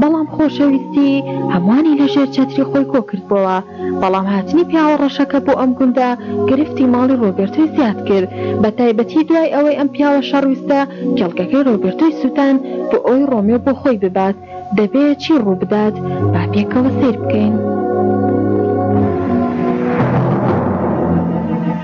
بەڵام خۆشەویستی هەموانی لە ژێر چەتری خۆی کۆکردبۆوە، بەڵام هاتنی پیاوە ڕەشەکە بۆ ئەم گوندە گرفتی ماڵی ڕۆبێرتۆی زیاد کرد، بە تایبەتی دوای ئەوەی ئەم پیاوە شەڕویستە کێڵگەکەی ڕۆبێرتۆی سوتان بۆ ئەوەی ڕۆمیۆ بۆ خۆی ببات دەبێ چی ڕووبدات با پێکەوە سەیر بکەین.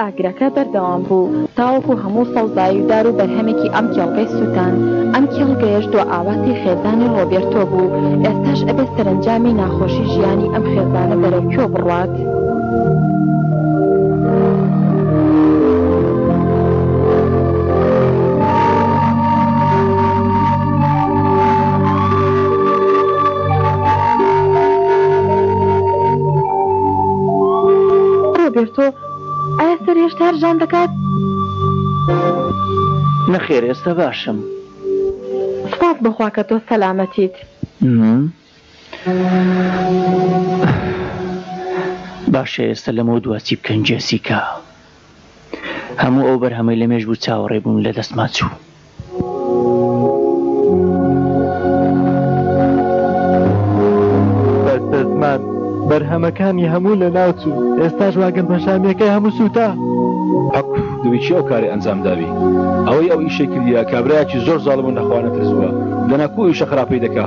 ئاگرەکە بەردەوام بوو تاوەکو هەموو سەوزایی و دار و بەرهەمێکی ئەم کێڵگەی سووتان، ئەم کێڵگەیەش دوا ئاواتی خێزانی ڕۆبێرتۆ بوو، ئێستاش ئەبێ سەرەنجامی ناخۆشی ژیانی ئەم خێزانە بەرەو کوێ بڕوات؟ ڕۆبێرتۆ، ئایا سەر هێشتا هەرژان دەکات؟ نەخێر ئێستا باشم. سوپاس بۆ خوا کە تۆ سەلامەتیت. باشە ئێستا لەمەودوا چی بکەین جێسیکا؟ هەموو ئەو بەرهەمەی لە مێژ بوو چاوەڕێ بوون لە دەستمان چوو. بەرهەمەکانی هەموو لە ناوچوو ئێستاش واگەن پەشامیەکەی هەموو سووتا دوویی ئەو کاری ئەنجام داوی ئەوەی ئەو ئیشێکردە کابراایکی زۆر زاڵم و نەخواانە ترزووە دەناکو ئیشە خراپەی دەکا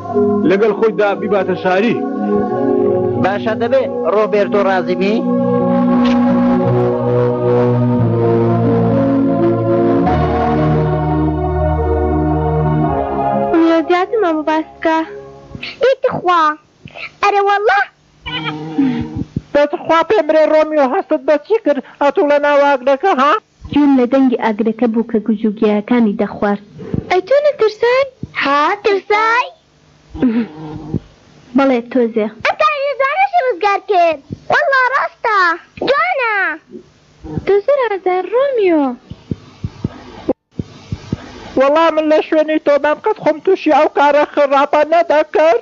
لەگەڵ خۆیدا بیباتە شاری. باشە دەبێ ڕۆبێرتۆ ڕازی بی؟ زیاتر مامە باس بکە. ئی تخوا ئەرێ وەڵا. دە تخوا پێم برێ ڕۆمیۆ هەستت بە چی کرد ئەتوو لە ناو ئاگرەکە ها؟ گوێم لە دەنگی ئاگرەکە بوو کە گورج و گیایەکانی دەخوارد. ئەی تۆ نەترسای؟ ها ترسای؟ بەڵێ تۆزێ. ئەم کارلێزانەشی ڕزگار کرد واللە ڕاستە جوانە. تۆ زۆر ئازای ڕۆمیۆ. وەڵا من لە شوێنی تۆبام قەت خۆم توشی ئەو کارە خراپانە دەکرد.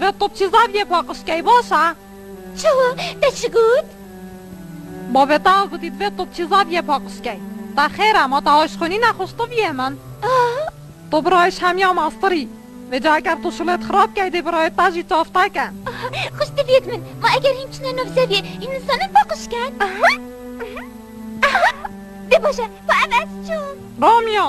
ڤە تۆ چی زاپ یە کوا قسکەی باشە؟ چەوە دە چ گووت؟ با ڤە تاا گووتیت ڤە تۆ چی زاپ یە کوا قسکەی؟ تا خێرە ما تا هۆش خونی نە خوش تڤ یە من. ئاا. تۆ برایش هە میا ماستری. ڤە جا گەر تۆ شڵێت خڕاپ کەی دەی برایت تا ژی تۆڤ تا کەن. ئاا خوش تڤ یەت من ما ئەگەر هین چنە نۆڤ زە ڤێ هین من سانن پا قش کەن. ئاا ئاا ئاا دە باشە پا ئە مە ئە چ چووم. ڕۆمیۆ.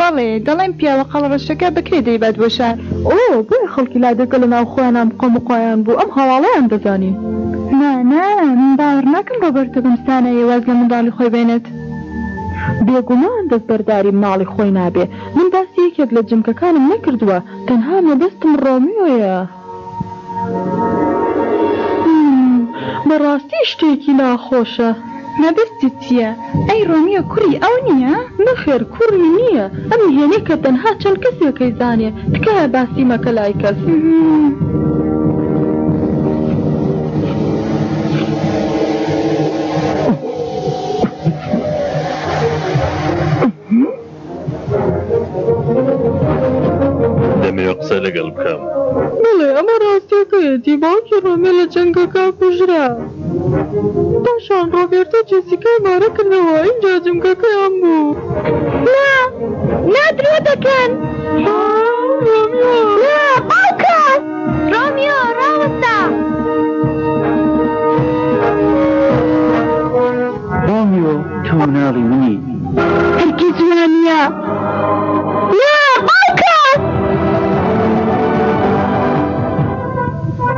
بەڵێ دەڵێن پیاوە قەڵەڕەشەکە بە کرێ دەیبات بۆ شار. ئۆ بۆیە خەڵکی لادێکە لە ناو خۆیان ئەم قۆم و قۆیان بوو ئەم هەواڵەیان دەزانی. نا نا من باوەڕ ناکەم ڕۆبەرتۆ بەم سانایە واز لە منداڵی خۆی بێنێت. بێگومان دەستبەرداری ماڵی خۆی نابێ. من باسی یەکێک لە جمکەکانم نەکردووە تەنها مەبەستم ڕۆمیۆیە. بەڕاستی شتێکی ناخۆشە. مەبەستت چیە؟ ئەی ڕۆمیۆ کوڕی ئەو نیە؟ نەخێر کوڕی نیە ئەم نهێنیە کە تەنها چەند کەسێک کەیزانێ تکایە باسی مەکە لای کەس. دەمەوێت قسە لەگەڵ بکەم. بەڵێ ئەمە ڕاستیەکەیەتی باوکی ڕۆمێ لە جەنگەکە کوژرا پاشان ڕۆبێرتۆ جێسیکای مارە کردەوە ئینجا جمگەکەیان بوو نا نا درۆ دەکەن ڕۆمیۆ نا باوکە ڕۆمیۆ ڕاوەستە ڕۆمیۆ تۆ مناڵی منی هەرگیز وانیە نا باوکە.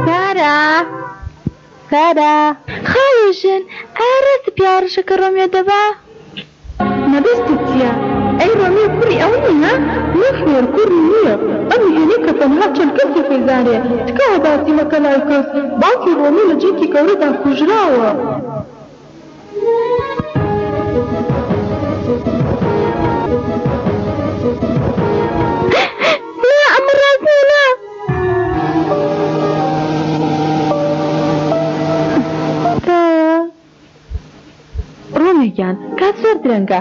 سارا سارا. خاڵۆ ژن ئایا ڕاستە پیاوە ڕەشەکە ڕۆمیۆ دەبا. مەبەستت چیە ئەی ڕۆمیۆ کوڕی ئەو نیە؟ نەخێر کوڕی نیە ئەم میهێنیکە تەنها چەند کەسی خێزانێ تکایە باسی مەکە لایکۆس باوکی ڕۆمیۆ لە جەنکی گەورەدا کوژراوە. تکایە. ڕۆنێ گیان کات زۆر درەنگە.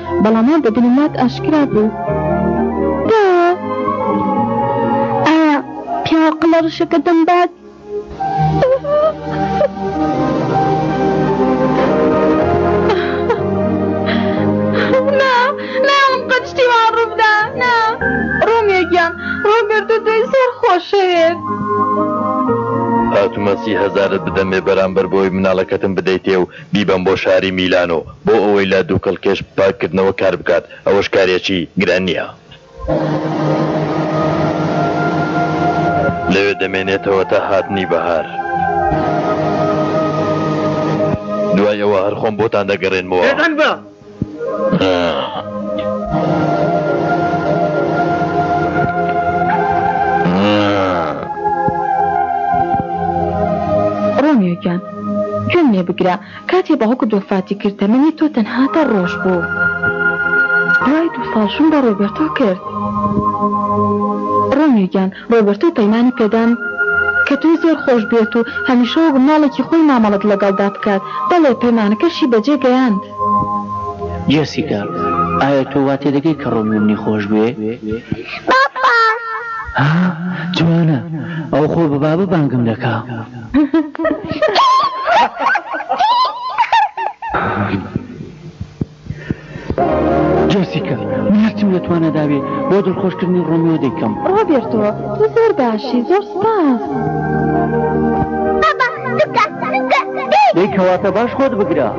بەڵام وا بە دلی مات ئاشکرا بوو دا ئایا پیاو قلە ڕشەکە دەم بات هاتومە سی هەزارت بدەمێ بەرامبەر بۆی مناڵەکەتم بدەیتێ و بیبەم بۆ شاری میلانۆ بۆ ئەوەی لە دووکەڵکێش پاک کردنەوە کار بکات ئەوەش کارێکی گران نییە. لەوێ دەمێنێتەوە تا هاتنی بەهار. دوای ئەوە هەر خۆم بۆتان دەگەڕێنمەوە. ڕۆمیۆ گیان گوێم لێ بگرە کاتێ باوکت وەفاتی کرد تەمەنی تۆ تەنها دە ڕۆژ بوو دوای دوو ساڵ شوم بە ڕۆبێرتۆ کرد ڕۆمیۆ گیان ڕۆبەرتۆ پەیمانی پێدام کە پێی زۆر خۆش بوێت و هەمیشە وەک ماڵێکی خۆی مامەڵەت لەگەڵدا بکات. بەڵێ، پەیمانەکەشی بەجێ گەیاند. جێسیکا، ئایا تۆ وا تێدەگەی کە ڕۆمیۆ منی خۆش بوێ؟ بابا! ها، جوانە! ئەو خۆ بە بابا بانگم دەکا. جێسیکە من هەرچم لە توانە داوێ بۆ دڵخۆشکردنی ڕۆمیۆ دەیکەم ڕۆبێرتۆ تۆ زۆر باشی زۆر سپاس دەی کەواتە باش خۆت بگرە.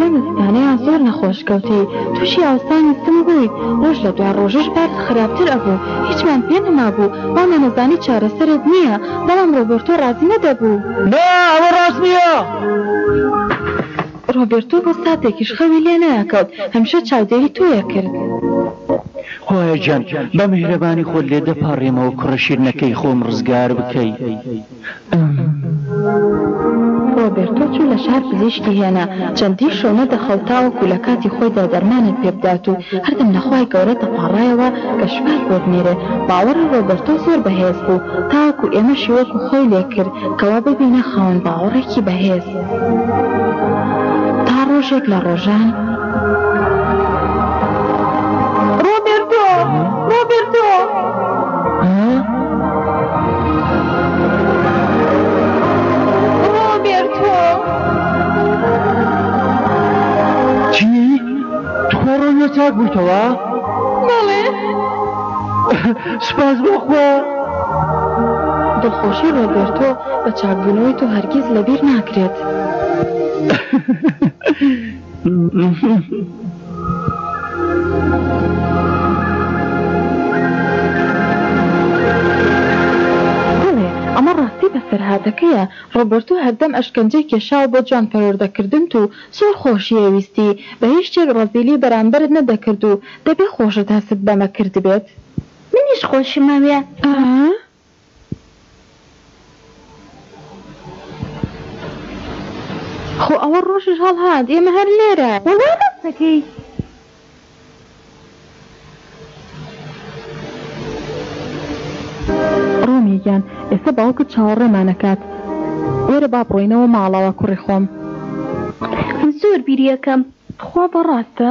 لەم زستانەیا زۆر نەخۆش کەوتی توشی ئاوسانی سم بووی ڕۆژ لە دوای ڕۆژیش بارت خراپتر ئەبوو هیچمان پێ نەمابوو وامان ئەزانی چارەسەرت نیە بەڵام ڕۆبێرتۆ ڕازی نەدەبوو. نا ئەوە ڕاست نیە. ڕۆبێرتۆ بۆ ساتێکیش خەوی لێ نەئەکەوت هەمیشە چاودێری تۆیەکرد. خوایە گیان بە میهرەبانی خۆت لێ دەپاڕێمەوە کوڕە شیرنەکەی خۆم ڕزگار بکەی. ڕۆبێرتۆ چوو لە شار پزیشکی هێنا، چەندین شەو نەدەخەوت تاوەکو لە کاتی خۆیدا دەرمانێک پێ بدات و هەردەم لە خوای گەورە دەپاڕایەوە کە شیفای بۆ بنێرێ. باوەڕی ڕۆبێرتۆ زۆر بەهێز بوو، تاوەکو ئێمەشی وەکو خۆی لێ کرد کەوا ببینە خاوەن باوەڕێکی بەهێز. تا ڕۆژێک لە ڕۆژان. چاک بوویتەوە بەڵێ سپاس بۆخوا دڵخۆشی ڕۆبێرتۆ بە چاکبوونەوەی تۆ هەرگیز لەبیر ناکرێت. ئەمە ڕاستی بەسەرهاتەکەیە، ڕۆبەرتۆ هەردەم ئەشکەنجەی کێشاوە بۆ جوان پەروەردەکردنت و زۆر خۆشی ئەویستی، بە هیچ شتێک ڕەزیلی بەرامبەرت نەدەکرد و دەبێ خۆشت هەست بەمە کردبێت. منیش خۆشم ئەوێ. ئا خۆ ئەوە ڕۆژیش هەڵهات ئێمە هەر لێراین. وەڵا ڕاست دەکەی. ڕۆمی گیان ئێستا باوکت چاوەڕێمان ئەکات وەرە با بڕۆینەوە ماڵەوە کوڕی خۆم. زۆر بیری ئەکەم. تخوا بەڕاستە؟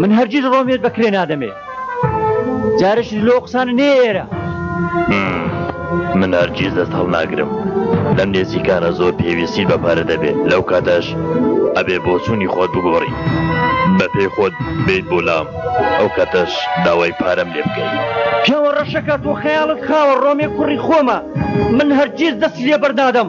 من هەرگیز ڕۆمێت بە کرێ نادەمێ جارش لۆ قسان نێ ئێرە من هەرگیز دەست هەڵناگرم لەم نێزیکانە زۆر پێویستی بە پارە دەبێت لەو کاتەش ئەبێ بۆچوونی خۆت بگۆڕی بە پێی خۆت بیت بۆ لام ئەو کاتەش داوای پارەم لێ بکەین پیاوە ڕەشەکە تۆ خەیاڵت خاوە ڕۆمێ کوڕی خۆمە من هەرگیز دەست لێ بەردادەم